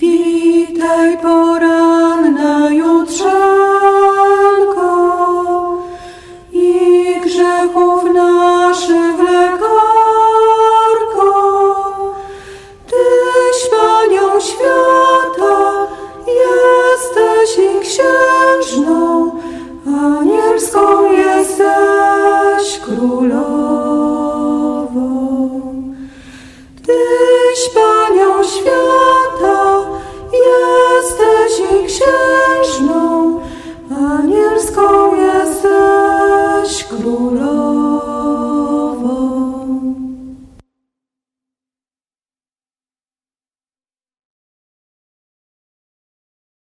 Witaj poranna jutrzenko i grzechów naszych lekarko. Tyś Panią świata, jesteś i księżną, anielską jesteś królową. Tyś Panią